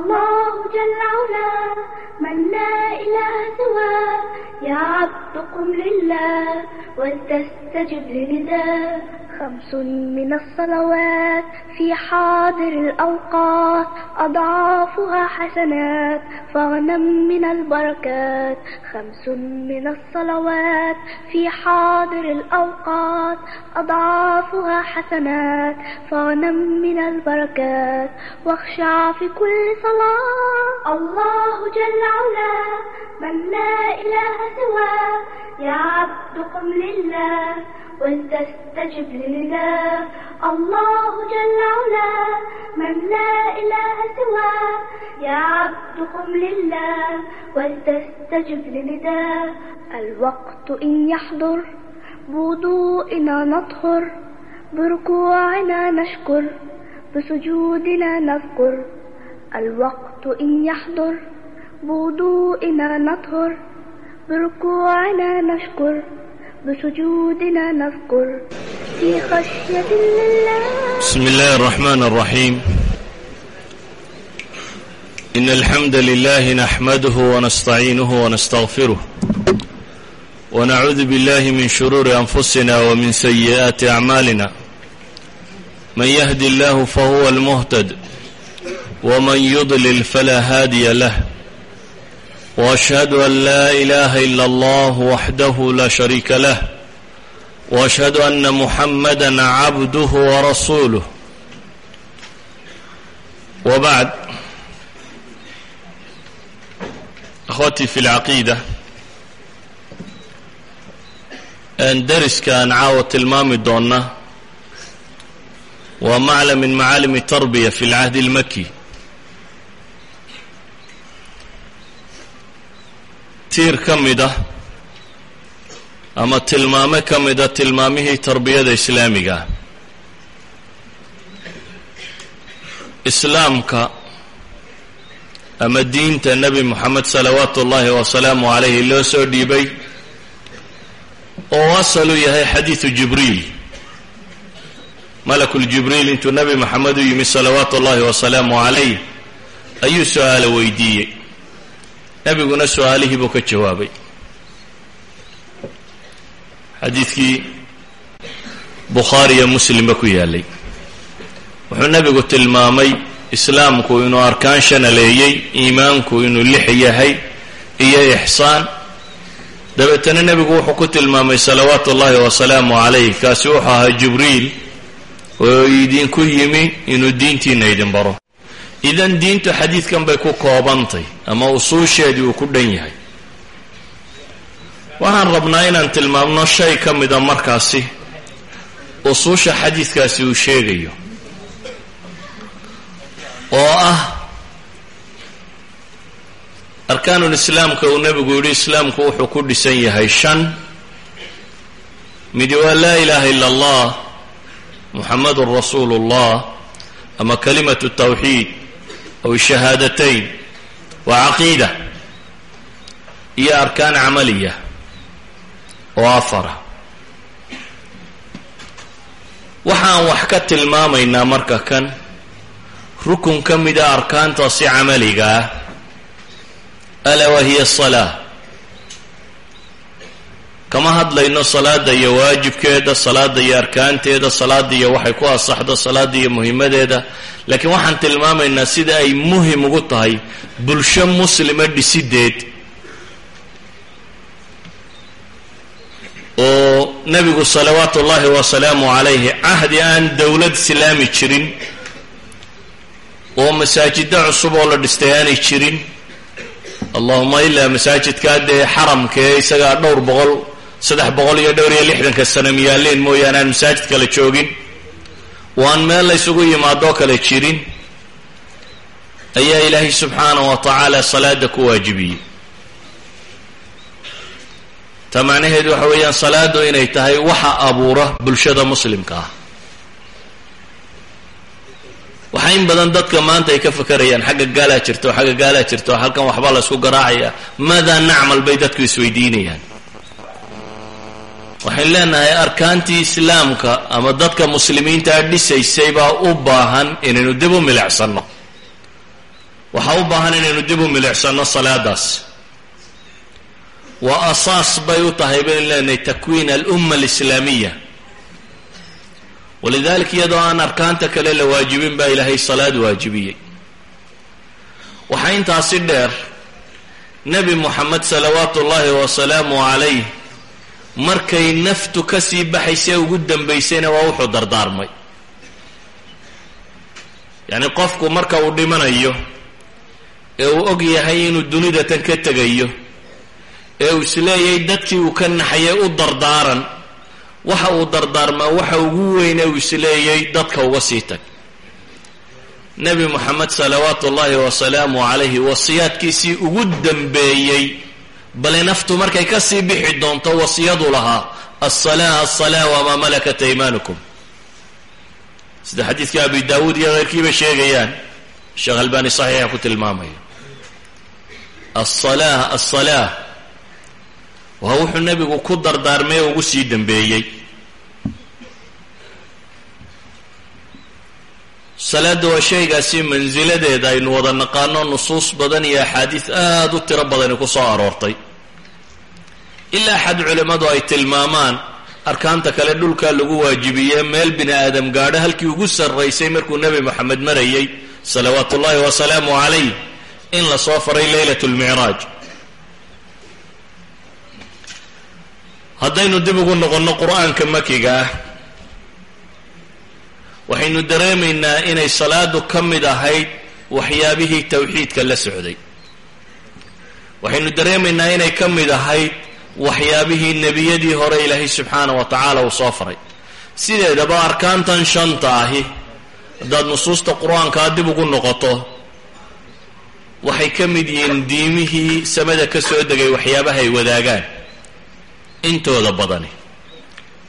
الله جل علا من لا إله سواه يا عبد قم لله ولتستجب لنداه خمس من الصلوات في حاضر الأوقات أضعافها حسنات فاغنم من البركات خمس من الصلوات في حاضر الأوقات أضعافها حسنات فاغنم من البركات واخشع في كل صلاة الله جل علا من لا إله سواه يا عبد قم لله ولتستجب لله الله جل علا من لا إله سواه يا عبد قم لله ولتستجب لنداه الوقت إن يحضر بوضوئنا نطهر بركوعنا نشكر بسجودنا نذكر الوقت إن يحضر بوضوئنا نطهر بركوعنا نشكر بسجودنا نذكر في خشية لله بسم الله الرحمن الرحيم إن الحمد لله نحمده ونستعينه ونستغفره ونعوذ بالله من شرور أنفسنا ومن سيئات أعمالنا من يهدي الله فهو المهتد ومن يضلل فلا هادي له واشهد ان لا اله الا الله وحده لا شريك له واشهد ان محمدا عبده ورسوله وبعد اخوتي في العقيده aan deriska aan caawa tilmaami doonna waa maclam min macaalimi tarbiya fi lcahdi اlmaki tiir ka mid ah ama tilmaame ka mida tilmaamihii tarbiyada islaamiga. Ah islaamka ama diinta nebi moxamed salawaatu ullaahi wasalaamu calayhi loo soo dhiibay oo asalu yahay xadiidu jibriil malakuljibriil intuu nebi moxamed u yimi salawaatu ullaahi wasalaamu calayh ayuu su'aalo weydiiyey nebiguna su'aalihii buu ka jawaabay. Xadiidkii bukhaari iyo muslimba ku yaalay. Wuxuu nebigu tilmaamay islaamku inuu arkaan shanaleeyey iimaanku inuu lix yahay iyo ixsaan. Dabeetana nebigu wuxuu ku tilmaamay salawaatu ullaahi wasalaamu calayh kaasi wuxuu ahaa jibriil oo idinku yimi inuu diintiina idin baro idan diintu xadiidkan bay ku koobantay ama usuusheedii uu ku dhan yahay. Waxaan rabnaa inaan tilmaamno shay ka mida markaasi usuusha xadiidkaasi uu sheegayo oo ah arkaanul islaamka uu nebigu yidhi islaamku wuxuu ku dhisan yahay shan midi waa laa ilaaha ila allah muxamadun rasuulu ullah ama kalimatu tawxiid aw shahaadatayn waa caqiida iyo arkaan camaliya oo afara. Waxaan wax ka tilmaamaynaa marka kan rukun ka mida arkaantaasi camaliga ah. Alaa wahiya asalaa kama hadlayno salaada iyo waajibkeeda salaada iyo arkaanteeda salaada iyo waxay ku asaxdo salaada iyo muhimadeeda laakiin waxaan tilmaamaynaa sida ay muhiim ugu tahay bulsho muslima dhisideed oo nebigu salawaatu ullaahi wasalaamu calayhi cahdi aan dowlad islaami jirin oo masaajidda cusub oo la dhistay aanay jirin. Allahuma ilaa masaajidkaa dee xaramka ee isagaa dhowr boqol saddex boqol iyo dhowr iyo lixdanka sana miyaaleen mooyaane aan masaajid kale joogin oo aan meel la ysugu yimaadoo kale jirin ayaa ilaahay subxaanahu wa tacaala salaada ku waajibiyey. Ta macnaheedu waxa weeyaan salaadu inay tahay waxa abuura bulshada muslimka ah. Waxaa in badan dadka maanta ay ka fakarayaan xagga gaalaa jirto xagga gaalaa jirto halkan waxbaa la ysku garaacaya. Maadaa nacmal bay dadku isweydiinayaan waxayn leenahay arkaantii islaamka ama dadka muslimiintaa dhisaysay baa u baahan inaynu dib u milicsanno. Waxaa u baahan inaynu dib u milicsano salaadaas. Waa asaas bay u tahay baynu leenahay takwiin alumma alislaamiya walidalik iyadoo aan arkaanta kale la waajibin baa ilaahay salaad waajibiyey. Waxaa intaasi dheer nebi moxamed salawaatu ullaahi wasalaamu calayh markay naftu ka sii baxaysay ugu dambaysayna waa wuxuu dardaarmay. Yacni qofku marka uu dhimanayo ee uu og yahay inuu dunida tan ka tegayo ee uu is leeyahay dadkii uu ka naxayay u dardaaran waxa uu dardaarmaa waxa ugu weyne uu isleeyay dadka uga sii tag. Nebi moxamed salawaatu ullaahi wasalaamu calayhi wasiyaadkiisii ugu dambeeyey bale naftu markay ka sii bixi doonto wasiyadu lahaa alsalaa alsalaa wamaa malakat aymaanukum sida xadiidka abi daawuud iyo keyrkiiba sheegayaan sheekh albani saxiixa ku tilmaamaya. Alsalaa alsalaa waa wuxuu nebigu ku dardaarmay ugu sii dambeeyey salaadda waa shaygaasi mansiladeeda aynu wada naqaano nusuus badan iyo axaadiis aada u tiro badani ku soo aroortay. Ilaa xad culimmadu ay tilmaamaan arkaanta kale dhulkaa lagu waajibiyee meel bini aadam gaadho halkii ugu sarraysay markuu nebi moxamed marayay salawaatu ullaahi wasalaamu calayh in la soo faray leylat lmicraaj haddaynu dib ugu noqonno qur'aanka makiga ah waxaynu dareemaynaa inay salaadu ka mid ahayd waxyaabihii tawxiidka la socday. waxaynu dareemaynaa inay ka mid ahayd waxyaabihii nebiyadii hore ilaahay subxaana wa tacaala uu soo faray. sideedaba arkaantan shanta ahi haddaad nusuusta qur'aankaa dib ugu noqoto waxay ka mid yihiin diimihii samada ka soo degay waxyaabaha ay wadaagaan. intooda badani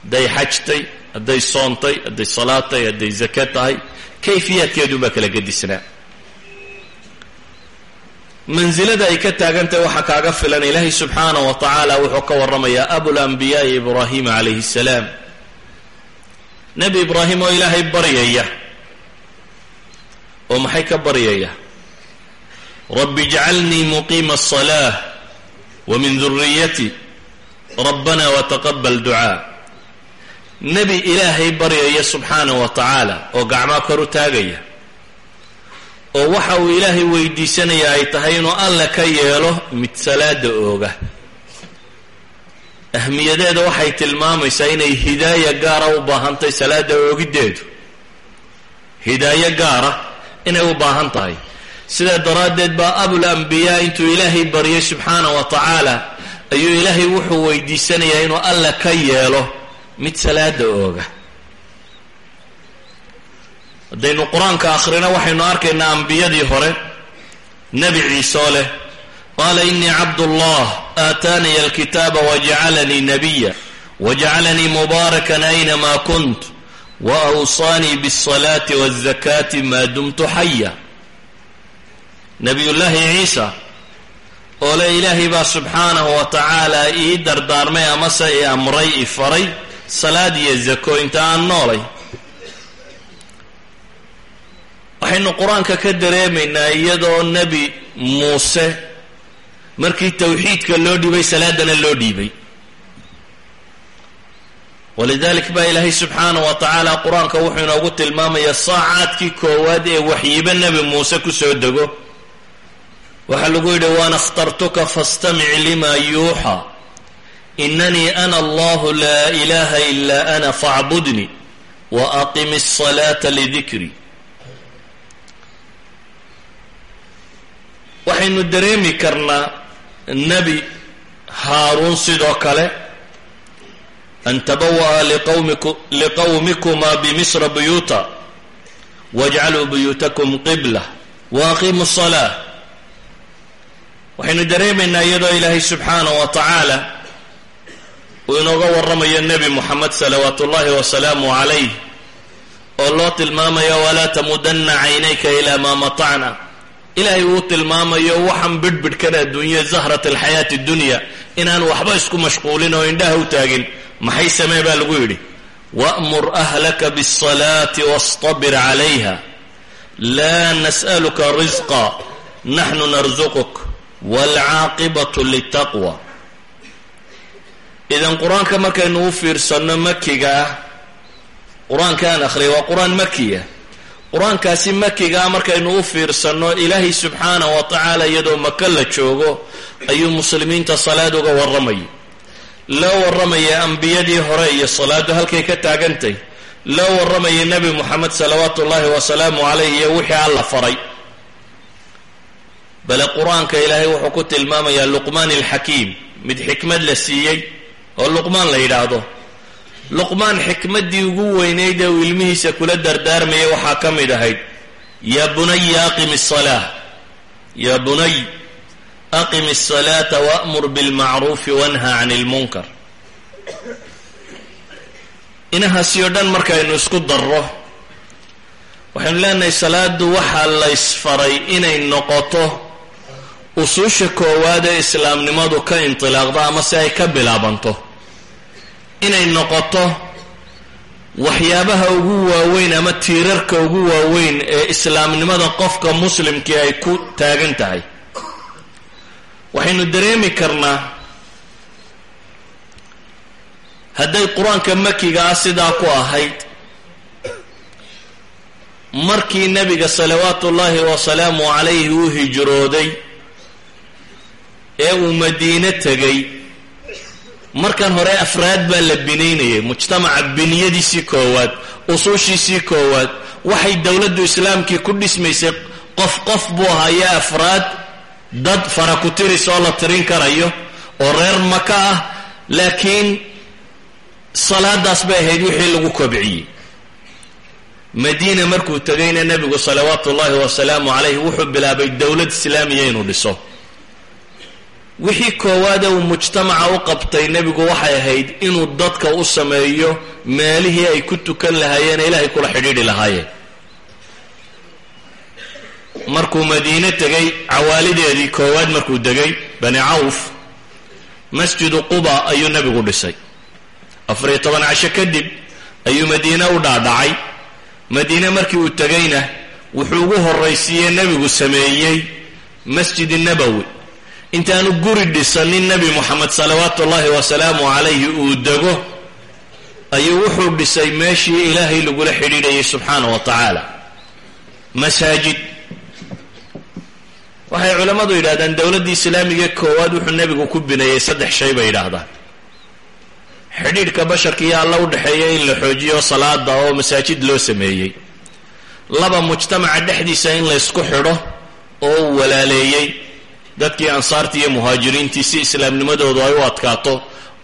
hadday xajtay hadday soontay hadday salaad tahay hadday zake tahay kayfiyaadkeedunbaa kala gedisnaa mansilada ay ka taagantahay waxaa kaaga filan ilaahay subxaana wa tacaala wuxuu ka warramayaa abulambiyaai ibraahima calayhi salaam nebi ibraahim oo ilaahay baryaya oo maxay ka baryaya rabbi ijcalnii muqiima aلصalaة wa min duriyati rabbana wataqabal ducaa nebi ilaahay baryaya subxaana wa tacaala oo gacmaa kor u taagaya oo waxa uu ilaahay weydiisanaya ay tahay inuu alle ka yeelo mid salaada ooga. Ahmiyadeeda waxay tilmaamaysaa inay hidaaya gaara u baahantahay salaada oogiddeedu hidaayo gaara inay u baahan tahay. Sidaa daraaddeed baa abul ambiyaa intuu ilaahay baryay subxaana wa tacaala ayuu ilaahay wuxuu weydiisanayaa inuu alle ka yeelo mid salaada ooga. Haddaynu qur'aanka akhrino waxaynu arkaynaa ambiyadii hore nebi ciise oo leh qaala inii cabdullah aataaniya alkitaaba wajacalanii nabiya wajacalanii mubaarakan aynamaa kunt wa awsaanii biاlsalaati waاzakaati maa dumtu xaya nebiyullaahi ciisa oo le ilaahay baa subxaanahu wa tacaala ii dardaarmay amase i amray i faray salaad iyo zako inta aan noolay. Waxaynu qur'aanka ka dareemaynaa iyadoo nebi muuse markii tawxiidka loo dhiibay salaadana loo dhiibay. Walidalik baa ilaahay subxaana wa tacaala qur'aanka wuxuu inoogu tilmaamayaa saacaadkii koowaad ee waxyiba nebi muuse ku soo dego. Waxaa lagu yidhi waan akhtartuka fastamic lima yuuxa inanii ana allahu laa ilaaha ilaa ana faacbudnii wa aqimi asalaata lidikrii waxaynu dareemi karnaa nebi haaruun sidoo kale an tabawa'a liqowmikumaa bimisra buyuuta wajcaluu buyuutakum qibla wa aqimu salaa waxaynu dareemaynaa iyadoo ilaahay subxaanah wa tacaala uu inooga warramayo nebi moxamed salawaatuullahi wasalaamu calayh oo loo tilmaamayo walaa tamudanna caynayka ilaa maa matacna. Ilaahay uu tilmaamayo waxaan bidhbidhkan adduunyo zahrat alxayaati dunya inaan waxba isku mashquulin oo indhaha u taagin. Maxay samee baa lagu yidhi? Wa'mur ahlaka biاlsalaati wastabir calayha laa nas'aluka risqa naxnu narsuquk waalcaaqibatu litaqwa idan qur'aanka markaynu u fiirsanno makiga ah qur'aanka aan akhriyay waa qur'aan makiya qur'aankaasi makigaa markaynu u fiirsanno ilaahay subxaanah wa tacaala iyadoo maka la joogo ayuu muslimiinta salaad uga warramayay loo warramaya ambiyadii hore iyo salaadu halkay ka taagantay. Loo warramaya nebi moxamed salawaatu ullaahi wasalaamu calayh iyo wixii alla faray. Bale qur'aanka ilaahay wuxuu ku tilmaamayaa luqmaan alxakiim mid xikmad la siiyey oo luqmaan la yidhaahdo. Luqmaan xikmaddii ugu weynayd ee uu ilmihiisa kula dardaarmaya waxaa ka mid ahayd yaa bunaya aqim asalaa yaa bunay aqim asalaata waamur bilmacruufi wanha can ilmunkar inahaasi oo dhan markaynu isku darro waxaynu leenahay salaadu waxaa la ysfaray inay noqoto usuusha koowaad ee islaamnimadu ka intilaaqdo ama si ay ka bilaabanto inay noqoto waxyaabaha ugu waaweyn ama tiirarka ugu waaweyn ee islaamnimada qofka muslimkii ay ku taagan tahay. Waxaynu dareemi karnaa hadday qur'aanka makiga ah sidaa ku ahayd markii nebiga salawaatu ullaahi wasalaamu calayhi uu hijrooday ee uu madiine tegay. Markan hore afraad baa la binaynayay mujtamaca biniyadiisii koowaad usuushiisii koowaad. Waxay dowladdu islaamkii ku dhismaysay qof qof buu ahaayo afraad dad fara ku tiris oo la tirin karayo oo reer maka ah laakiin salaadaas bay ahayd wixii lagu kobciyey. Madiina markuu tegayna nebigu salawaatu ullaahi wasalaamu calayh wuxuu bilaabay dowlad islaamiya inuu dhiso wixii koowaada uu mujtamaca u qabtay nebigu waxay ahayd inuu dadka u sameeyo meelihii ay ku tukan lahaayeen ee ilaahay kula xidhiidhi lahaayeen. Markuu madiine tegay cawaalideedii koowaad markuu degay bani cawf masjidu quba ayuu nebigu dhisay. Afariyo toban casho kadib ayuu madiine u dhaadhacay. Madiine markii uu tegayna wuxuu ugu horraysiiyey nebigu sameeyey masjid nabowi intaanu guri dhisanin nebi moxamed salawaatu ullaahi wasalaamu calayhi uu dego ayuu wuxuu dhisay meeshii ilaahay lagula xidhiidhayay subxaana wa tacaala. Masaajid. Waxay culammadu yidhahdaan dowladdii islaamiga koowaad wuxuu nebigu ku bineeyey saddex shay bay yidhaahdaan. Xidhiidhka basharka iyo alla u dhexeeya in la xoojiyo salaada oo masaajid loo sameeyey. Laba mujtamaca dhexdiisa in la ysku xidho oo walaaleeyey dadkii ansaartii iyo muhaajiriintii si islaamnimadoodu ay u adkaato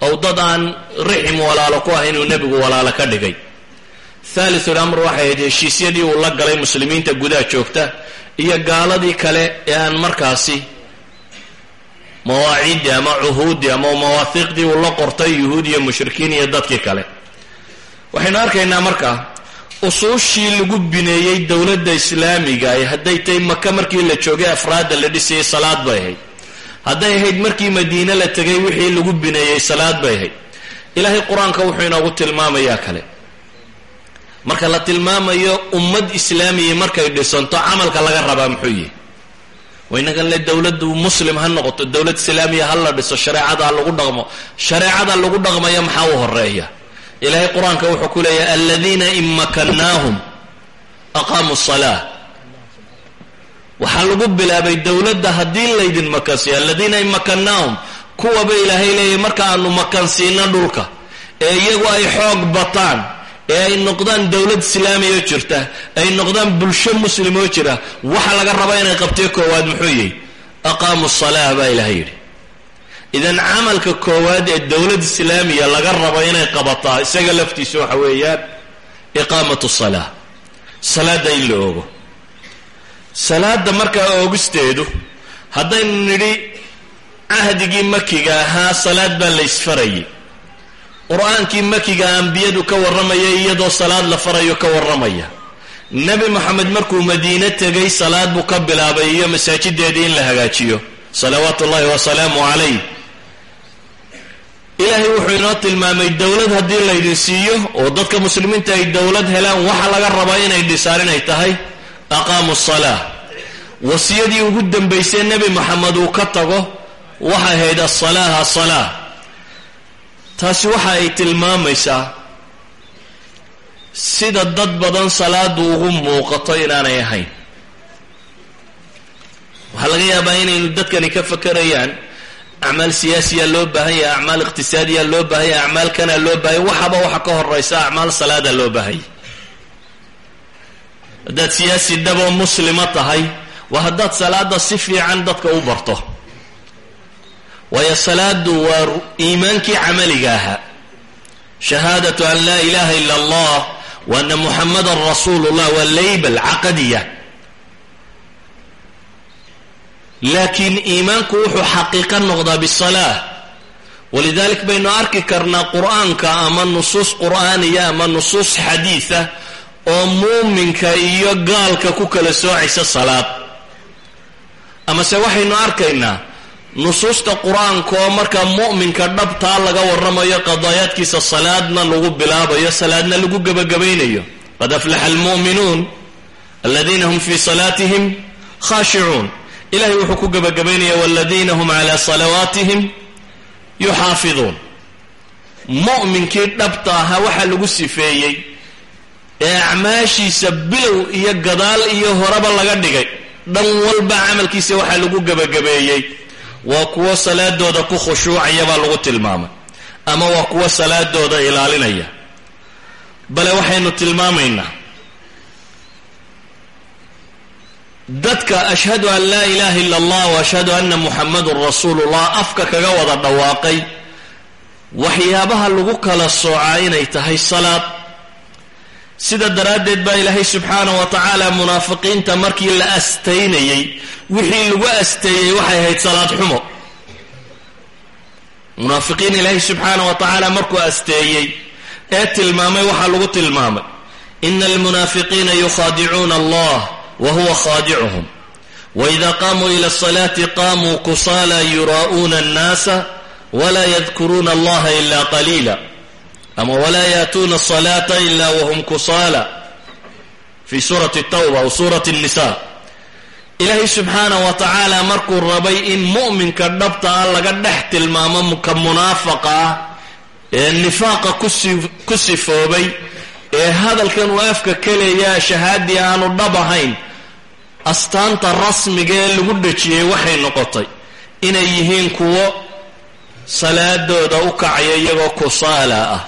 ou dad aan rixim walaalo ku ah inuu nebigu walaalo ka dhigay. Thalithul amr waxay ahayd heshiisyadii uu la galay muslimiinta gudaha joogta iyo gaaladii kale ee aan markaasi mawaaciiddii ama cuhuuddii ama mawaahiiqdii uu la qortay yuhuud iyo mushrikiin iyo dadkii kale. Waxaynu arkaynaa markaa usuushii lagu bineeyey dowladda islaamiga ay hadday tahay maka markii la joogay afraadda la dhisayay salaad bay ahayd. Hadday ahayd markii madiine la tegay wixii lagu bineeyey salaad bay ahayd. Ilaahay qur'aanka wuxuu inoogu tilmaamayaa kale. Marka la tilmaamayo ummad islaamiya markay dhisanto camalka laga rabaa muxuu yihi waynagan le dowladdu muslim ha noqoto dowlad islaamiya ha la dhiso shareecada ha lagu dhaqmo. Shareecada lagu dhaqmaya maxaa u horreeya ilaahay qur'aanka wuxuu ku leeyahay aladiina in makannaahum aqaamuu salaa waxaa lagu bilaabay dowladda haddii laydin makansiiyo aladiina in makannaahum kuwaba ilaahay leeyahay marka aanu makansiino dhulka ee iyagu ay xoog bataan ee ay noqdaan dowlad islaamiya oo jirta ay noqdaan bulsho muslim oo jira waxa laga rabaa inay qabtee koowaad muxuu yihi aqaamu salaa baa ilahay yidhi idan camalka koowaad ee dowlad islaamiya laga rabo inay qabataa isaga laftiisa waxa weeyaan iqaamatu salaa salaada in la oogo. Salaada markaa oogisteedu haddaynu nidhi cahdigii makiga ahaa salaad baa la ysfarayay qur'aankii makiga ambiyadu ka warramaya iyadoo salaad la farayo ka warramaya. Nebi moxamed markuu madiine tegay salaad buu ka bilaabay iyo masaajideedii in la hagaajiyo. Salawaatu ullahi wasalaamu calayh ilaahay wuxuu inoo tilmaamay dowlad haddii laydin siiyo oo dadka muslimiinta ay dowlad helaan waxa laga rabaa inay dhisaan inay tahay? Aqaamu salaa wasiyadii ugu dambaysay nebi moxamed uu ka tago waxay ahayd asalaaha asalaa taasi waxa ay tilmaamaysaa sida dad badan salaadu ugu muuqato inaanay ahayn. Waxaa laga yaabaa inaynu dadkani ka fakerayaan acmaal siyaasiyaa loo baahan yahay acmaal iqtisaadiyaa loo baahan yahay acmaal kanaa loo baahanya waxaba waxa ka horaysa acmaal salaada loo baahanya haddaad siyaasi dhaboo muslima tahay waa haddaad salaada si fiican dadka u barto. Waayo salaadu waa iimaankii camaliga ahaa. Shahaadatu an laa ilaha ila allah wa ana muxamadan rasuulu llah waa laybal caqadiya laakiin iimaanku wuxuu xaqiiqo noqdaa bisalaa. Walidalik baynu arki karnaa qur'aanka ama nusuus qur'aaniya ama nusuus xadiida oo muuminka iyo gaalka ku kala soocaysa salaad. Amase waxaynu arkaynaa nusuusta qur'aanka oo markaa mu'minka dhabtaa laga warramayo qadaayaadkiisa salaadna lagu bilaabayo salaadna lagu gebagabaynayo qad aflaxa almu'minuun aladiina hum fii salaatihim khaashicuun ilahay wuxuu ku gebagabaynaya waladiina hum calaa salawaatihim yuxaafiduun. Mu'minkii dhabta ahaa waxaa lagu sifeeyey ee acmaashiisa bilow iyo gadaal iyo horeba laga dhigay. Dhan walba camalkiisa waxaa lagu gebagabeeyey. Waa kuwo salaadooda ku khushuucaya baa lagu tilmaamay ama waa kuwo salaadooda ilaalinaya. Bale waxaynu tilmaamaynaa dadka ashhadu an laa ilaha illa allah wa ashhadu anna muxamadun rasuulullah afka kaga wada dhawaaqay waxyaabaha lagu kala soocaa inay tahay salaad. Sida daraaddeed baa ilaahay subxaanah wa tacaala munaafiqiinta markii la astaynayey wixii lagu asteeyey waxay ahayd salaad xumo. Munaafiqiin ilaahay subxaanah wa tacaala markuu asteeyey ee tilmaamay waxaa lagu tilmaamay ina almunaafiqiina yukhaadicuuna allah wa huwa khaadicuhum waida qaamuu ila asalaati qaamuu kusaala yuraa'uuna annaasa wla yadkuruuna allaha ila qaliila ama walaa yaatuuna asalaata ila wahum kusaala fi suurati tawba aw suurati nisa ilaahay subxaanah wa tacaala markuu rabay in mu'minka dhabta ah laga dhex tilmaamo ka munaafaqa ah ee nifaaqa ku sifoobay ee hadalkan uu afka kaleeyaa shahaadii aanu dhab ahayn astaanta rasmiga ee lagu dhejiyey waxay noqotay inay yihiin kuwo salaadooda u kacaya iyagoo kusaala ah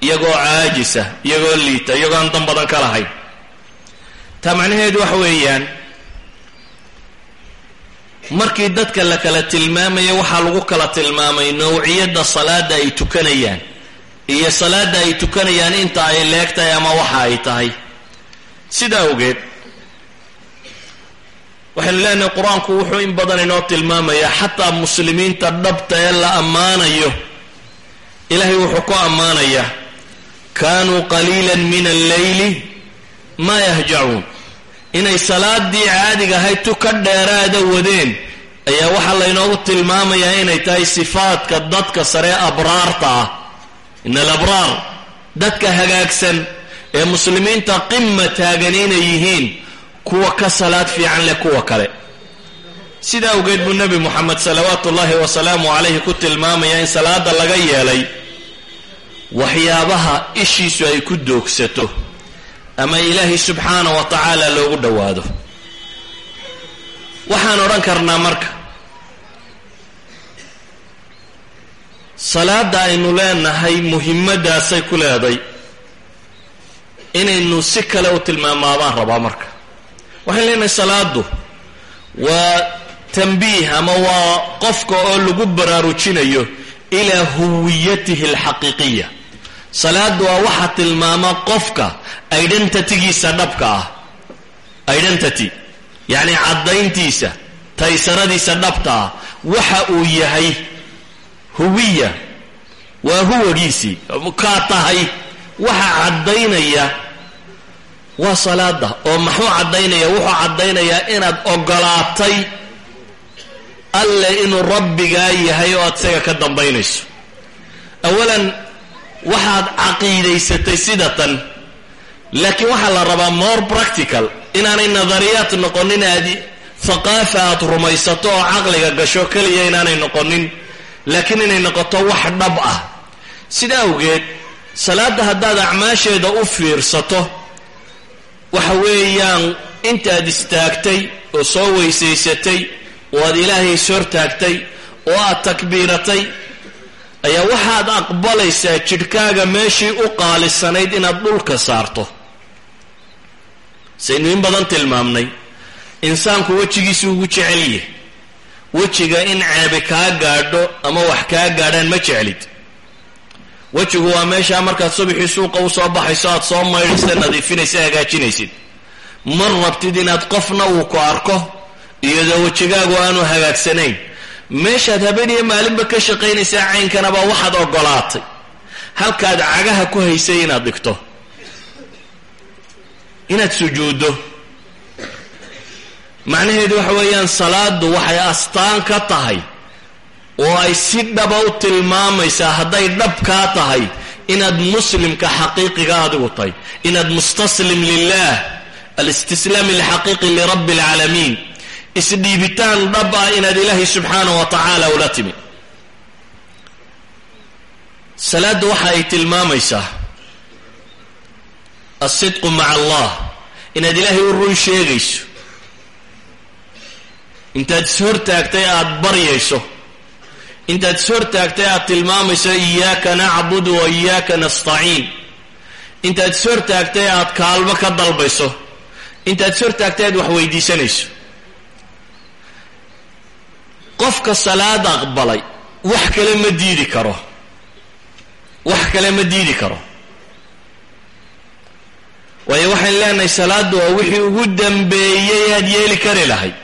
iyagoo caajisa iyagoo liita iyagoo aan dan badan ka lahayn. Taa macnaheedu waxa weeyaan markii dadka la kala tilmaamaya waxaa lagu kala tilmaamay nowciyadda salaada ay tukanayaan iyo salaada ay tukanayaan inta ay leegtahay ama waxa ay tahay. Sidaa awgeed waxaynu leenahay qur'aanku wuxuu in badan inoo tilmaamayaa xataa muslimiinta dhabta ee la ammaanayo. Ilaahay wuxuu ku ammaanayaa kaanuu qaliilan min alleyli maa yahjacuun. Inay salaadii caadiga ahayd tu ka dheeraada wadeen ayaa waxaa laynoogu tilmaamayaa inay tahay sifaadka dadka sare abraarta ah. Ina alabraar dadka hagaagsan ee muslimiinta qima taagan inay yihiin kuwa ka salaad fiican leh kuwa kale. Sidaa awgeed buu nebi moxamed salawaatu ullaahi wasalaamu calayhi ku tilmaamaya in salaada laga yeelay waxyaabaha ishiisu ay ku doogsato ama ilaahay subxaana wa tacaala loogu dhowaado. Waxaan odhan karnaa marka salaada aynu leenahay muhimmadaasay ku leeday inaynu si kale u tilmaamaabaan rabaa marka waxaan leenahay salaadu. Waa tanbiih ama waa qofka oo lagu baraarujinayo ilaa huwiyatihi alxaqiiqiya. Salaadu waa waxa tilmaama qofka identitygiisa dhabka ah. Identity yacni caddayntiisa taysanadiisa dhabta ah. Waxa uu yahay huwiya waa huwagiisii kaa tahay waxa caddaynaya waa salaada oo maxuu caddaynaya? Wuxuu caddaynayaa inaad ogolaatay alle inuu rabbigaa yahay oo aad isaga ka dambaynayso. Awalan waxaad caqiidaysatay sida tan laakiin waxaa la rabaa more practical. Inaanay nadariyaat noqonin aad haqaafa aad rumaysato oo caqliga gasho keliya inaanay noqonin laakiin inay noqoto wax dhab ah. Sida awgeed salaadda haddaad acmaasheeda u fiirsato waxa weeyaan intaad istaagtay oo soo weysaysatay oo aad ilaahay is hortaagtay oo aad takbiiratay ayaa waxaad aqbalaysaa jidhkaaga meeshii u qaalisanayd inaad dhulka saarto. Saynu in badan tilmaamnay insaanku wejigiisu ugu jecel yahay. Wejiga in ceebi kaa gaadho ama wax kaa gaadhaan ma jeclid wejigu waa meeshaa markaad subaxii suuqa u soo baxayso aad soo maydhaysa nadiifinaysa hagaajinaysid. Mar rabtid inaad qofna uu ku arko iyadoo wejigaagu aanu hagaagsanayn meeshaad habeen iyo maalinba ka shaqaynaysaa caynkanaba waxaad ogolaatay. Halkaad cagaha ku haysay inaad dhigto. Inaad sujuuddo. Macnaheedu waxa weeyaan salaadu waxay astaan ka tahay oo ay si dhaba u tilmaamaysaa hadday dhab kaa tahay inaad muslimka xaqiiqiga adigu tahay inaad mustaslim lilah alistislaam alxaqiiqi lirabbi alcaalamiin isdhiibitaan dhab ah inaad ilaahay subxaanah wa tacaala ula timi. Salaadda waxa ay tilmaamaysaa alsidqu maca allah inaad ilaahay u run sheegayso. Intaad is hortaagtay aada baryayso intaad is hortaagtay aada tilmaamayso iyaaka nacbudu wa iyaaka nastaciin. Intaad is hortaagtay aada kaalmo ka dalbayso. Intaad is hortaagtay aad wax weydiisanayso qofka salaad aqbalay wax kale ma diidi karo. Wax kale ma diidi karo. Waayo waxaan leenahay salaaddu waa wixii ugu dambeeyey aad yeeli kari lahayd.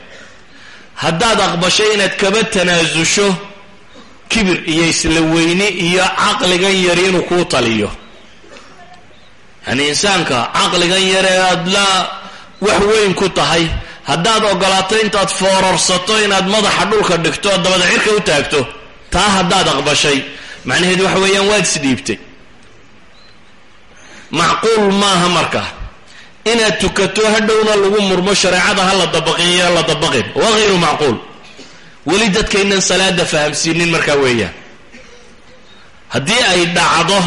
Haddaad aqbashay inaad kaba tanaasusho kibir iyo isla weyni iyo caqligan yari inuu kuu taliyo. Yani insaanka caqligan yare aada la wax weyn ku tahay haddaad ogolaato intaad foorarsato inaad madaxa dhulka dhigto oo dabada cirka u taagto taa haddaad aqbashay. Macnaheedu waxa weeyaan waad isdhiibtay macquul maaha marka inaad tukato hadhowna lagu murmo shareecada ha la dabaqin iyo la dabaqin waa hayru macquul weli dadkaynan salaada fahamsiinin markaa weeyaan haddii ay dhacdo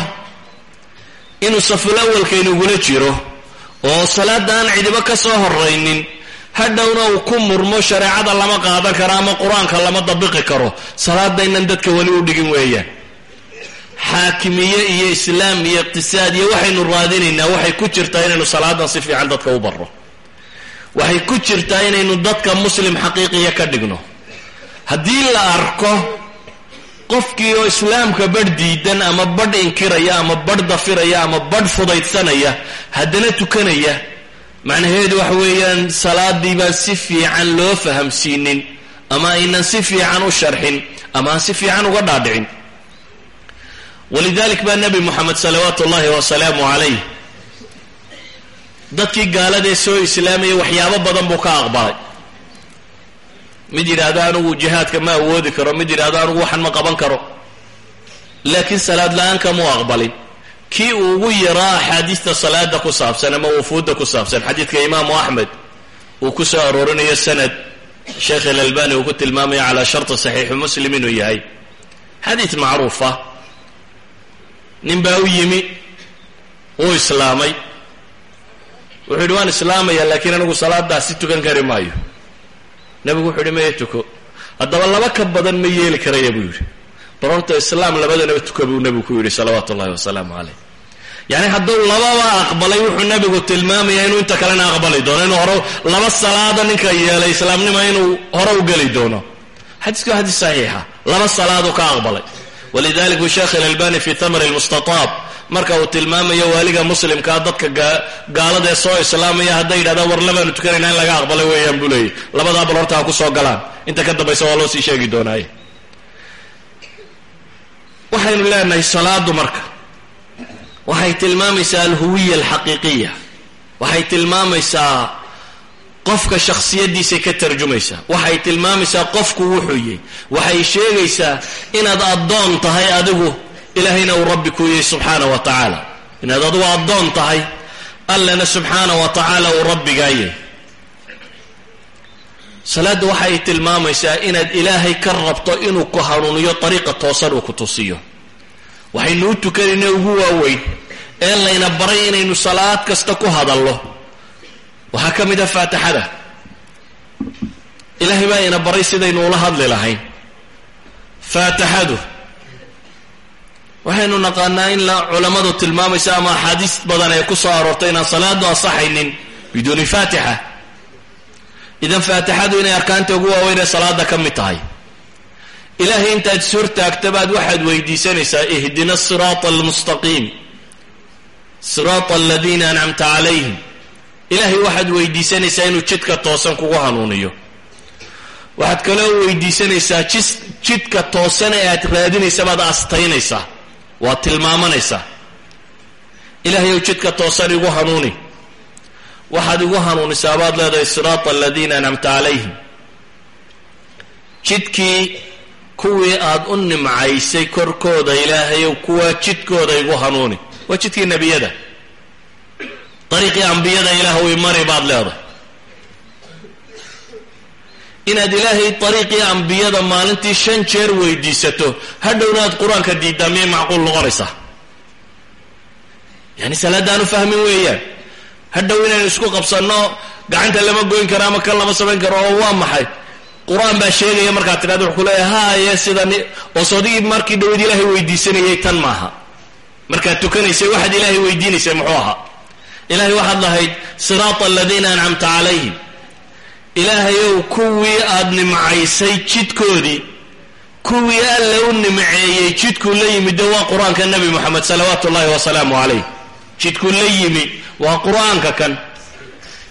inuu saful awalkaynugula jiro oo salaada aan cidibo ka soo horaynin hadhowna uu ku murmo shareecada lama qaadan karo ama qur'aanka lama dabiqi karo. Salaadaynan dadka weli u dhigin weeyaan xaakimiye iyo islaam iyo iqtisaad iyo waxaynu raadinaynaa waxay ku jirtaa inaynu salaadan si fiican dadka u barro. Waxay ku jirtaa inaynu dadka muslim xaqiiqiya ka dhigno haddii la arko qofkii oo islaamka badh diidan ama badh inkiraya ama badh dafiraya ama badh fudaydsanaya haddana tukanaya macnaheedu waxa weeyaan salaadii baan si fiican loo fahamsiinin ama aynan si fiican u sharxin ama aan si fiican uga dhaadhicin. Walidalik baa nebi moxamed salawaatu ullahi wasalaamu calayh. Dadkii gaaladee soo islaamaya waxyaabo badan buu ka aqbalay mid yidhaahdo anigu jihaadka ma awoodi karo mid yidhahdo anigu waxan ma qaban karo. Laakiin salaad la'aan kamuu aqbalin. Kii ugu yaraa axaadiista salaada ku saabsan ama wufuudda ku saabsan xadiidka imaamu axmed uu ku soo aroorinayo sanad sheekh ilalbani uu ku tilmaamaya calaa sharti saxiixi muslim inuu yahay. Xadiid macruufa nin baa u yimi uu islaamay. Wuxuu yidhi waan islaamaya laakiin anigu salaadaasi tukan kari maayo nebigu wuxuu yidhi maya tuko. Haddaba laba ka badan ma yeeli karaya buu yidhi. Bal horta islaam labadanaba tuka buu nebigu ku yidhi salawaatu ullahi wasalaamu caleyh yacni hadduu lababa aqbalay wuxuu nebigu tilmaamaya inuu inta kalena aqbali doono inuu hore laba salaada ninka yeelay islaamnima inuu hore u geli doono. Xadiisku waa xadiis saxiixa. Laba salaaduu ka aqbalay. Walidalik bu sheekh ilalbani fi tamr lmustataab marka uu tilmaamayo waaliga muslimkaa dadka gaaladaee soo islaamaya hadday yidhahdaan war labaanu tukanayna in laga aqbalay weeyaan buu leeyay labadaa bal horta ha ku soo galaan. Inta ka dambaysa waa loo sii sheegi doonaaye. Waxaynu leenahay salaadu marka. Waxay tilmaamaysaa alhuwiya alxaqiiqiya. Waxay tilmaamaysaa qofka shakhsiyaddiisay ka tarjumaysaa waxay tilmaamaysaa qofku wuxuu yahy waxay sheegaysaa inaad addoon tahay adigu ilaahayna uu rabbi ku yahay subxaana wa tacaala. Inaad adigu addoon tahay allana subxaana wa tacaala uu rabbigaa yahay salaadda waxa ay tilmaamaysaa inaad ilaahay ka rabto inuu ku hanuuniyo dariiqa toosan uu ku tusiyo. Waxaynu u tukanayna ugu waaweyn ee layna baray inaynu salaad kasta ku hadallo. Waxaa ka mid ah faatixada. Ilaahay baa ina baray sidaynu ula hadli lahayn. Faatixadu waxaynu naqaanaa in la culammadu tilmaamaysa ama axaadiis badan ee ku soo aroortay inaan salaadu ansaxaynin biduuni faatixa. Idan faatixadu inay arkaanta ugu waaweyn ee salaada ka mid tahay. Ilaahay intaad is hortaagta baad waxaad weydiisanaysaa ihdina asiraata almustaqiim siraata aladiina ancamta calayhim ilaahay waxaad weydiisanaysaa inuu jidka toosan kugu hanuuniyo. Waxaad kaloo weydiisanaysaa jidka toosan ee aad raadinaysa baad astaynaysaa waad tilmaamanaysaa. Ilaahay ow jidka toosan igu hanuuni. Waxaad igu hanuunisaa baad leedahay siraata aladiina ancamta calayhim jidkii kuwii aad u nimcaysay korkooda ilaahayow kuwaa jidkooda igu hanuuni. Waa jidkii nebiyada. Dariiqii ambiyada ilaahw imari baad leedahay inaad ilaahay dariiqii ambiyada maalintii shan jeer weydiisato hadhowna aad qur'aanka diiddaa miyay macquul noqonaysaa yani salaadaanu fahmin weeyaan. Hadhow inaynu isku qabsanno gacanta lama goyn karo ama kan lama samayn karo oo waa maxay? Qur'aan baa sheegaya markaad tidhahdo wuxuu leeyahay haye sidan oo markii dhaweyd ilaahay weydiisanayay tan maaha. Markaad tukanaysay waxaad ilaahay weydiinaysay muxuu ahaa. Ilahay waxaad lahayd siraata aladiina ancamta calayhim ilaahayow kuwii aada nimcaysay jidkoodii kuwii alla u nimceeyey jidkuu la yimid de waa qur'aanka nebi moxamed salawaatu ullahi wasalaamu calayh. Jidkuu la yimi waa qur'aanka kan.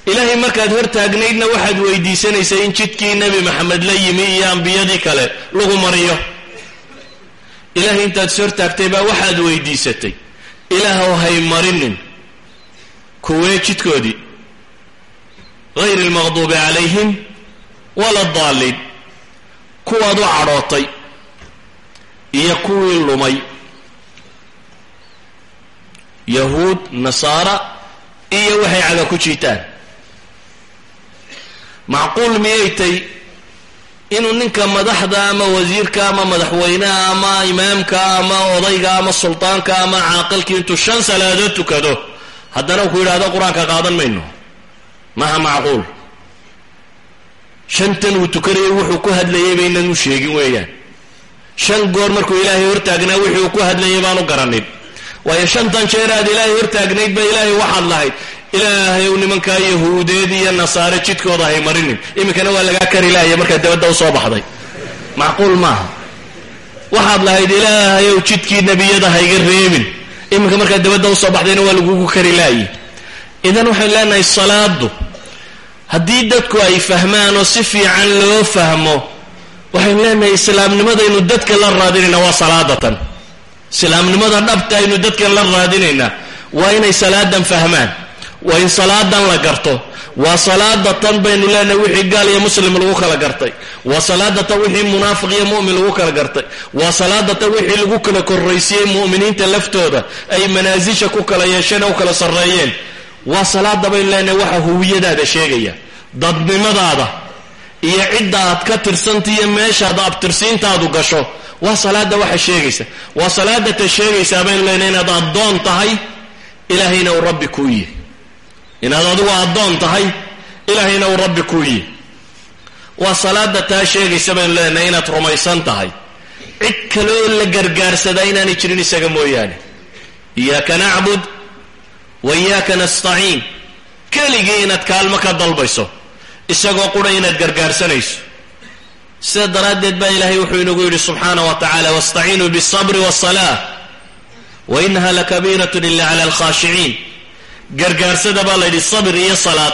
Ilaahay markaad hortaagnaydna waxaad weydiisanaysay in jidkii nebi maxamed la yimi iyo ambiyadii kale lagu mariyo. Ilaahay intaad is hortaagtay baa waxaad weydiisatay. Ilaahow hay marinin. Kuwee jidkoodii hayr almaqduubi calayhim wala daaliin kuwaad u cadhootay iyo kuwii lumay yahuud nasaara iyo waxay caga ku jiitaan macquul miyay tay inuu ninka madaxda ama wasiirka ama madaxweynaha ama imaamka ama odayga ama sultaanka ama caaqilkii intuu shan salaadood tukado haddana ku yidhahdo qur'aanka qaadan mayno maha macquul. Shantan uu tukanayay wuxuu ku hadlayay baynan u sheegin weeyaan. Shan goor markuu ilaahay hortaagnaa wixii uu ku hadlayay baan u garanin. Waayo shantan jeer aad ilaahay hortaagnayd ba ilaahay waxaad lahayd ilaahay ow nimankaa yahuudeed iyo nasaare jidkooda hay marinin. Iminkana waa lagaa kari laaya markaa dabadda u soo baxday. Macquul maaha. Waxaad lahayd ilaahay ow jidkii nebiyada hayga reebin. Iminka markaa dabadda u soo baxdayna waa lagugu kari laaye idan waxaynu leenahay salaadu haddii dadku ay fahmaan oo si fiican loo fahmo waxaynu leenahay islaamnimadaynu dadka la raadinayna waa salaadatan. Islaamnimada dhabta aynu dadkan la raadinaynaa waa inay salaadan fahmaan waa in salaadan la garto. Waa salaada tan baynu leenahay wixii gaal iyo muslim lagu kala gartay. Waa salaada tan wixii munaafiq iyo mu'min lagu kala gartay. Waa salaada tan wixii lagu kala korraysiyey mu'miniinta laftooda ay manaasisha ku kala yeesheen u kala sarreeyeen waa salaada baynu leenahay waxa huwiyadaada sheegaya. Dadnimadaada iyo cidda aad ka tirsanta iyo meeshaad abtirsiintaadu gasho waa salaada waxa sheegaysa. Waa salaada ta sheegaysaa baynu leenahay inaad addoon tahay ilaahayna uu rabbi kuu yihi inaad adigu addoon tahay ilaahayna uu rabbi kuu yihi waa salaada taa sheegaysa baynu leenahay inaad rumaysan tahay. Cid kaleoo la gargaarsadaa inaanay jirin isaga mooyaane. Iyaaka nacbud wa iyaaka nastaciin keligii inaad kaalmo ka dalbayso isagoo qura inaad gargaarsanayso sida daraaddeed baa ilaahay wuxuu inagu yidhi subxaana wa tacaala wastaciinuu biالصabri wالصalaa wa inaha lakabiirat ila cala alkhaashiciin gargaarsada baa la yidhi sabr iyo salaad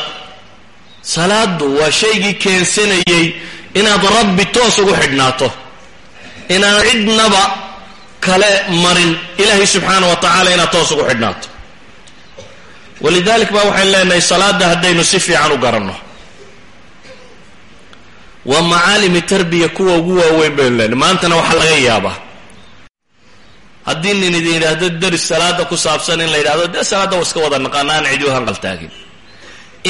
salaadu waa shaygii keensanayey inaad rabbi toos ugu xidhnaato inaan cidnaba kale marin ilaahay subxaana wa tacaala inaad toos ugu xidhnaato walidalik ba waxaynu leenahay salaada haddaynu si fiican u garanno. Waa macaalimi tarbiya kuwa ugu waaweyn baynu leenahay. Maantana waxaa laga yaabaa. Haddii nin idin yidhaahdo daris salaada ku saabsan in la yidhahdo dee salaada wa iska wada naqaana aan cidi u hanqaltaagin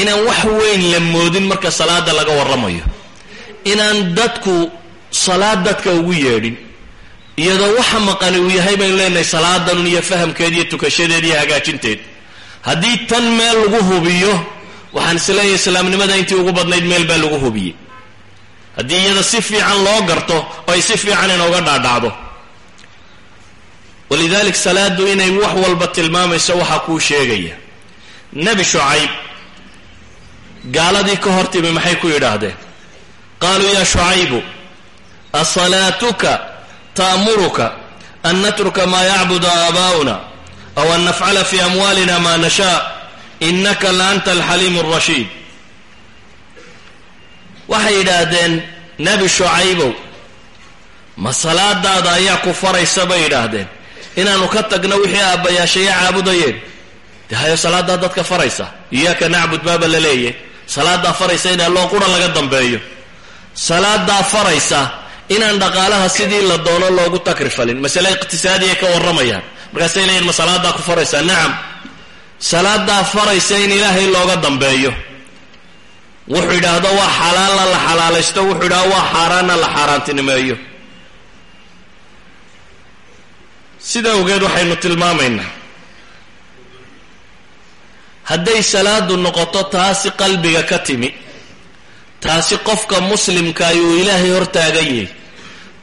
inaan wax weyn la moodin marka salaada laga warramayo. Inaan dadku salaad dadka ugu yeedhin. Iyadoo waxa maqani uu yahay baynu leenahay salaadanun iyo fahamkeed iyo tukashadeed iyo hagaajinteed haddii tan meel lagu hubiyo waxaan is leeyahay islaamnimada intii ugu badnayd meel baa lagu hubiyey. Haddii iyada si fiican loo garto oo ay si fiican inooga dhaadhacdo. Walidalik salaadu inay wax walba tilmaamayso waxaa kuu sheegaya. Nebi shucayb gaaladii ka hor timi maxay ku yidhaahdeen? Qaaluu yaa shucaybu asalaatuka ta'muruka an natruka maa yacbudu aabaa'una aw an nafcala fi amwaalina ma nashaa inaka la anta alxaliimu alrashiid waxay yidhaahdeen nebi shucaybow ma salaadaada ayaa ku faraysa bay yidhaahdeen inaanu ka tagno wixii aabbayaashaya caabudayeen de hayo salaadaa dadka faraysa iyaaka nacbud baaba la leeyahy salaadaa faraysa in alloo qura laga dambeeyo salaadaa faraysa inaan dhaqaalaha sidii la doono loogu takrifalin masale iqtisaadiyay ka warramayaan markaasay leeyihiin ma salaadaa ku faraysaa. Nacam salaadaa faraysa in ilaahay looga dambeeyo. Wuxuu yidhaahdo waa xalaalna la xalaalaysto wuxuu yidhahdo waa xaaraanna la xaaraantinimeeyo. Sida awgeed waxaynu tilmaamaynaa. Hadday salaadu noqoto taasi qalbiga ka timi. Taasi qofka muslimka ayuu ilaahay hortaagan yahay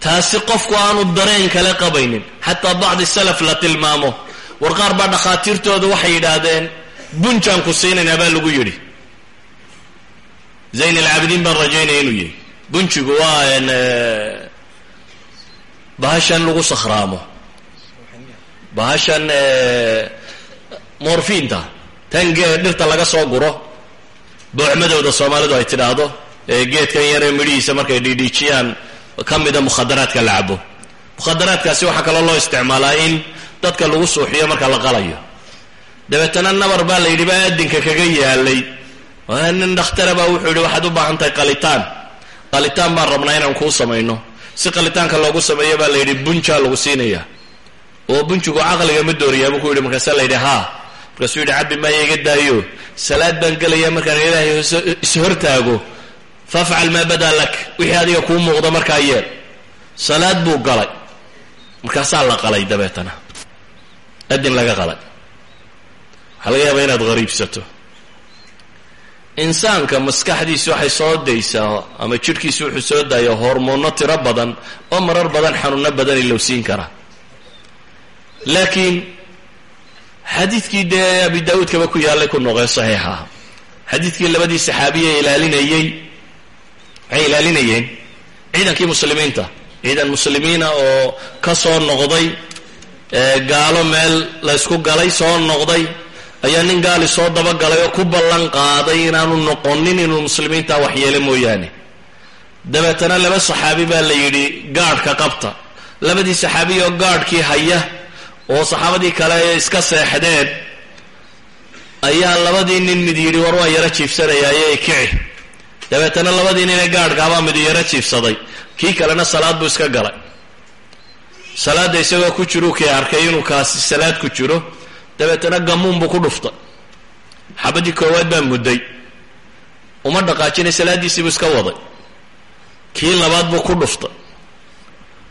taasi qofku aanu dareen kale qabaynin. Xataa bacdi salaf la tilmaamo. War qaar baa dhakhaatiirtooda waxay yidhaahdeen bunjaan ku siinaynaa baa lagu yidhi. Zayn alcaabidiin baan rajaynaya inuu yahay bunjigu waa bahashan lagu sakhraamo. Bahashan morfiinta tan dhirta laga soo guro. Boocmadooda soomaalidu ay tidhaahdo geedkan yaree midhihiisa markay dhiidhiijiyaan ka mida mukhadaraadka la cabo mukhadaraadkaasi waxaa kaloo loo isticmaalaa in dadka lagu suuxiyo marka la qalayo dabeetana nabar baa la yidhi baa adinka kaga yaalay nin dhakhtara baa wuxuu yidhi waxaad u baahan tahay qalitaan qalitaan baan rabnaa inaan kuu samayno si qalitaanka loogu sameeyo baa la bunjaa lagu siinaya oo bunjigu caqliga ma dooriyaa buu ku yidhi markaasa la haa markaasuu yidhi cabbi maaya iga daayo salaad baan gelayaa markaan ilaahay ishortaago fafcal maa badaa lak. Wixii adiga kuu muuqda markaa yeel. Salaad buu galay. Markaasaa la qalay dabeetana. Adin laga qalay. Waxaa laga yaabaa inaad hariibsato insaanka maskaxdiisu waxay soo daysaa ama jidhkiisu wuxuu soo daaya hormoonno tiro badan oo marar badan xanuuno badan ilowsiin kara laakiin xadiidkii dee abi daawuudkaba ku yaallay ku noqee saxiixa. Xadiidkii labadii saxaabiya ilaalinayey waxay ilaalinayeen. Ciidankii muslimiinta. Ciidan muslimiina oo ka soo noqday gaalo meel la ysku galay soo noqday ayaa nin gaali soo dabagalay oo ku ballan qaaday inaanu noqonin inuu muslimiinta waxyeele mooyaane. Dabeetana laba saxaabi baa la yidhi gaadhka qabta. Labadii saxaabiy oo gaadhkii haya oo saxaabadii kale iska seexdeen ayaa labadii nin mid yidhi war waa yaro jiifsanayaaye kici dabeetana labadii nin ee gaadhkaabaa mid yaro jiifsaday. Kii kalena salaad buu iska galay. Salaadda isagoo ku jiruu kii arkay inuu kaasi salaad ku jiro dabeetana gamuun buu ku dhuftay. Xabadii koowaad baa mudday. Uma dhaqaajinay salaaddiisiibuu iska waday. Kii labaad buu ku dhuftay.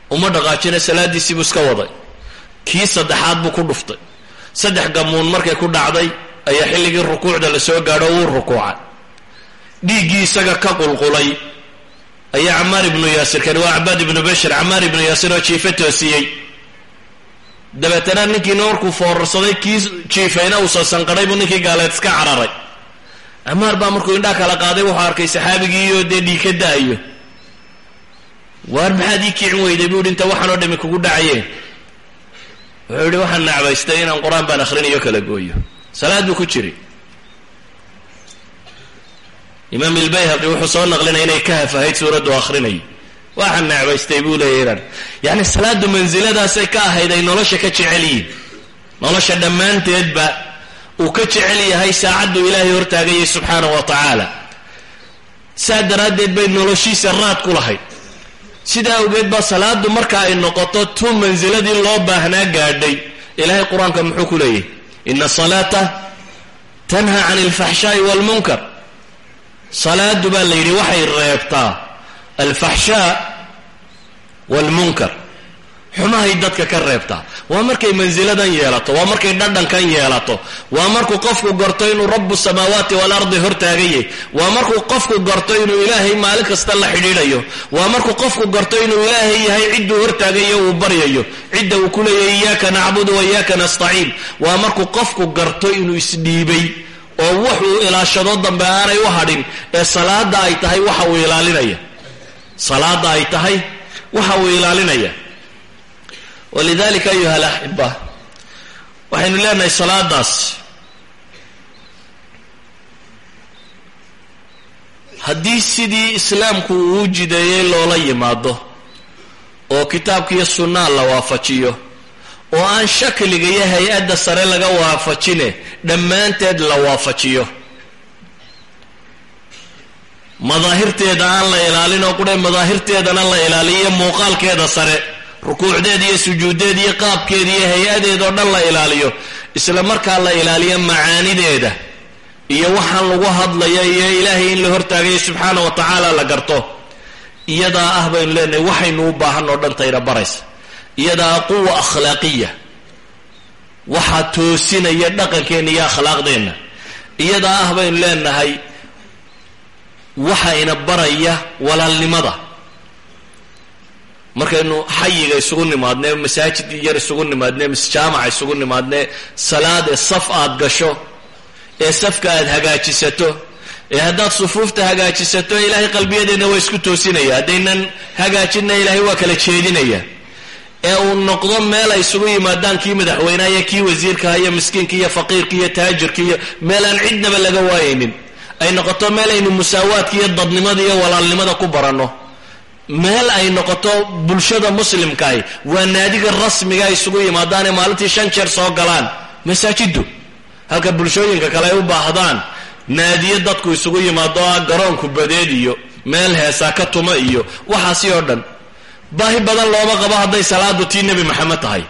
Uma dhaqaajinay salaaddiisiibuu iska waday. Kii saddexaad buu ku dhuftay. Saddex gamuun markay ku dhacday ayaa xilligii rukuucda la soo gaadho wuu rukuucay dhiiggii isaga ka qulqulay ayaa camaar ibnu yaasir kani waa cabaad ibnu bashir camaar ibnu yaasir oo jiife toosiyey. Dabeetana ninkiina markuu foorarsaday kii jiifayna uu sasanqadhay buu ninkii gaaleed iska cararay. Camaar baa markuu indhaa kala qaaday wuxuu arkay saxaabigiioo dee dhiig ka da'ayo. Waar maxaad ii kicin weyday buu yidhi inta waxaan oo dhami kugu dhacayeen wuxuu yidhi waxaan nacbaystay inaan qur'aan baan akhrinayo kala gooyo. Salaad buu ku jiri imaam ilbayhaqi wuxuu soo naqlinaya inay kahaf ahayd suuraddu akhrinayo waxaan necbaystay buu leeya iran yacni salaadu mansiladaasay ka ahayd ay nolosha ka jecel yihiin. Nolosha dhammaanteedba uu ka jecel yahay saacadduu ilaahay hortaagayay subxaanahu wa tacaala. Saa daraaddeed bay noloshiisa raad ku lahayd. Sidaa awgeed baa salaadu marka ay noqoto tu mansiladii loo baahnaa gaadhay ilaahay qur'aanka muxuu ku leeyahy ina asalaata tanha can alfaxshaa'i waalmunkar salaadu baa la yidhi waxay reebtaa alfaxshaa waalmunkar xumahay dadka ka reebtaa. Waa markay mansiladan yeelato waa markay dhadhankan yeelato waa markuu qofku gorto inuu rabu samaawaati waalardi hortaagayay waa markuu qofku gorto inuu ilaahay maalin kasta la xidhiidhayo waa markuu qofku gorto inuu ilaahay yahay cidduu hortaagayo uu baryayo cidda uu ku leeyahy iyaaka nacbudu wa iyaaka nastaciin. Waa markuu qofku garto inuu isdhiibay oo wuxuu ilaashado dambe aanay u hadhin ee salaada ay tahay waxa uu ilaalinaya. Salaada ay tahay waxa uu ilaalinaya. Walidalika ayuha alaxiba waxaynu leenahay salaadaas haddii sidii islaamku uu jideeyey loola yimaado oo kitaabkiiyo sunnaa la waafajiyo oo aan shakliga iyo hay'adda sare laga waafajine dhammaanteed la waafajiyo. Madaahirteeda aan la ilaalin oo qudhe madaahirteedana la ilaaliyo muuqaalkeeda sare rukuucdeed iyo sujuuddeed iyo qaabkeed iyo hay'adeed oo dhan la ilaaliyo isla markaa la ilaaliyo macaanideeda iyo waxaan lagu hadlaya iyo ilaahay in la hortaagayo subxaana wa tacaala la garto. Iyadaa ah baynu leenahay waxaynu u baahan oo dhan tayna baraysa iyadaa quwa akhlaaqiya. Waxaa toosinaya dhaqankeenna iyo akhlaaqdeenna. Iyadaa ah baynu leenahay waxa ina baraya walaalnimada. Markaynu xayiga isugu nimaadnee masaajid yar isugu nimaadnee jaamaca isugu nimaadnee salaadee saf aad gasho ee safka aad hagaajisato ee haddaad sufuufta hagaajisato ilaahay qalbiyadeedna waa isku toosinaya. Haddaynan hagaajinna ilaahay waa kala jeedinaya ee uu noqdo meel ay isugu yimaadaan kii madaxweynaha iyo kii wasiirkaha iyo miskiinka iyo faqiirka iyo taajirka iyo meel aan cidnaba laga waayaynin. Ay noqoto meel aynu musaawaadka iyo dadnimada iyo walaalnimada ku baranno. Meel ay noqoto bulshada muslimkaahi waa naadiga rasmiga isugu yimaadaanee maalintii shan jeer soo galaan. Masaajidu halka bulshooyinka kale ay u baahdaan naadiyo dadku isugu yimaado ah garoon kubadeed iyo meel heesaa ka tuma iyo waxaasi oo dhan baahi badan looma qabo hadday salaadu tii nebi maxamed tahay.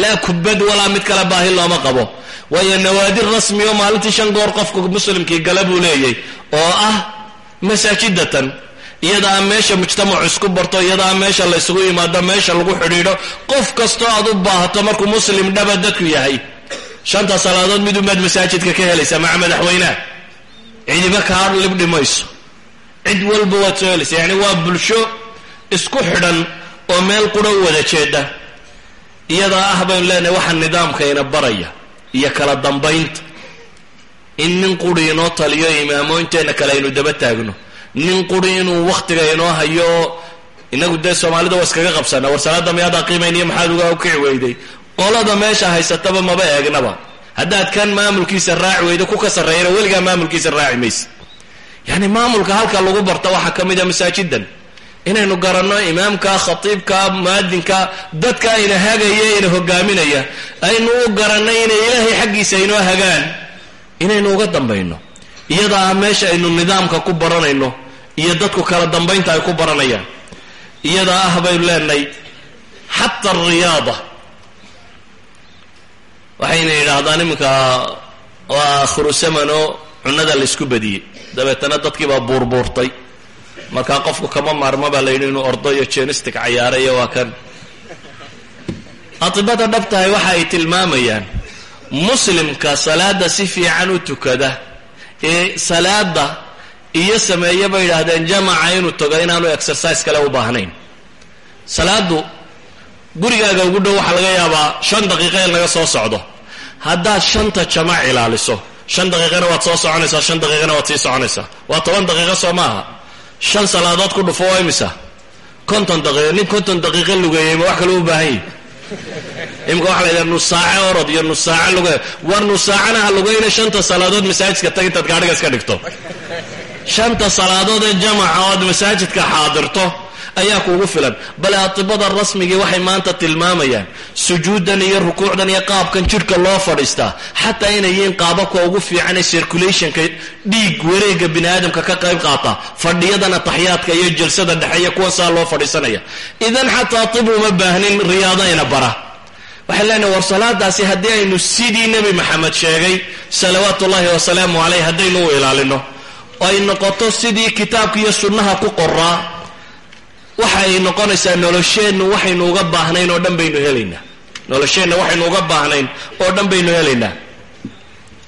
Laa kubad walaa mid kale baahi looma qabo. Waayo nawaadir rasmi oo maalintii shan goor qofku muslimkii gala buu leeyay oo ah masaajidatan. Iyadaa meesha mujtamacu isku barto iyadaa meesha la ysugu yimaado meesha lagu xidhiidho qof kastoo aad u baahato markuu muslim dhaba dadku yahay. Shanta salaadood mid umaad masaajidka ka helaysaa maca madaxweyneha cidiba kaa libdhi mayso cid walba waad soo helaysa yani waa bulsho isku xidhan oo meel qura u wada jeeda. Iyadaa ah baynu leenahay waxaa nidaamkayna baraya iyo kala dambaynta. In nin quri inoo taliyo imaamo inteena kale aynu daba taagno. Nin quri inuu wakhtiga inoo hayo inagu dee soomaalida waa iskaga qabsana. War salaada miyaadaa qiimayniyo maxaad uga kici weyday? Qolada meesha haysataba maba eegnaba. Haddaad kan maamulkiisa raaci weydo ku ka sarreeyana weligaa maamulkiisa raaci maysa. Yani maamulka halka lagu barta waxaa ka mid a masaajidan inaynu garanno imaamka khatiibka muadinka dadka ayna hagaya ina hogaaminaya. Aynu u garanno inay ilaahay xaggiisa aynoo hagaan. Inaynu uga dambayno. Iyadaa ah meesha aynu nidaamka ku baranayno. Iyo dadku kala dambaynta ay ku baranayaan. Iyadaa ah baynu leenahay xata ariyaada waxayna yidhaahdaan iminka waa akhiru samano cunada la isku badiyey dabeetana dadkiibaa buurbuurtay markaa qofku kama maarmo baa la yidhi inuu ordo iyo jenistic cayaarayo waa kan. Atibada dhab tahay waxa ay tilmaamayaan muslimka salaada si fiican u tukada ee salaada iyo sameeya bay yidhaahdeen jamaca inuu tago inaanu exercise kale u baahnayn. Salaadu gurigaaga ugu dhow waxaa laga yaabaa shan daqiiqa in laga soo socdo. Haddaad shanta jamac ilaaliso shan daqiiqana waad soo soconaysaa shan daqiiqana waad sii soconaysaa. Waa toban daqiiqo soo maaha shan salaadood ku dhufo waa imisa? konton daqiiqo. Nin konton daqiiqo lugeeyey ma wax kale u baahan yahi imika waxa la yidhaha nusaace orod iyo nusaace luge war nusaacana ha lugeyna shanta salaadood masaajidka tag intaad gaadhiga iska dhigto. Shanta salaadood ee jamaca ood masaajidka xaadirto ayaa kuugu filan. Bale atibada rasmigii waxay maanta tilmaamayaan. Sujuudan iyo rukuucdan iyo qaabkan jidhka loo fadhiistaa xataa inay yihiin qaababka ugu fiicanee circulationka dhiig wareega bini aadamka ka qayb qaata. Fadhiyadan ataxyaadka iyo jalsada dhexe iyo kuwa saa loo fadhiisanaya. Idan xataa tib uma baahnin riyaadayna bara. Waxay leenahay war salaadaasi haddii aynu sidii nebi maxamed sheegay salawaatu ullahi wasalaamu caleyh haddaynu u ilaalino. Ay noqoto sidii kitaabka iyo sunnaha ku qoraa waxa ay noqonaysaa nolosheennu waxaynu uga baahnayn oo dhan baynu helaynaa. Nolosheenna waxaynu uga baahnayn oo dhan baynu helaynaa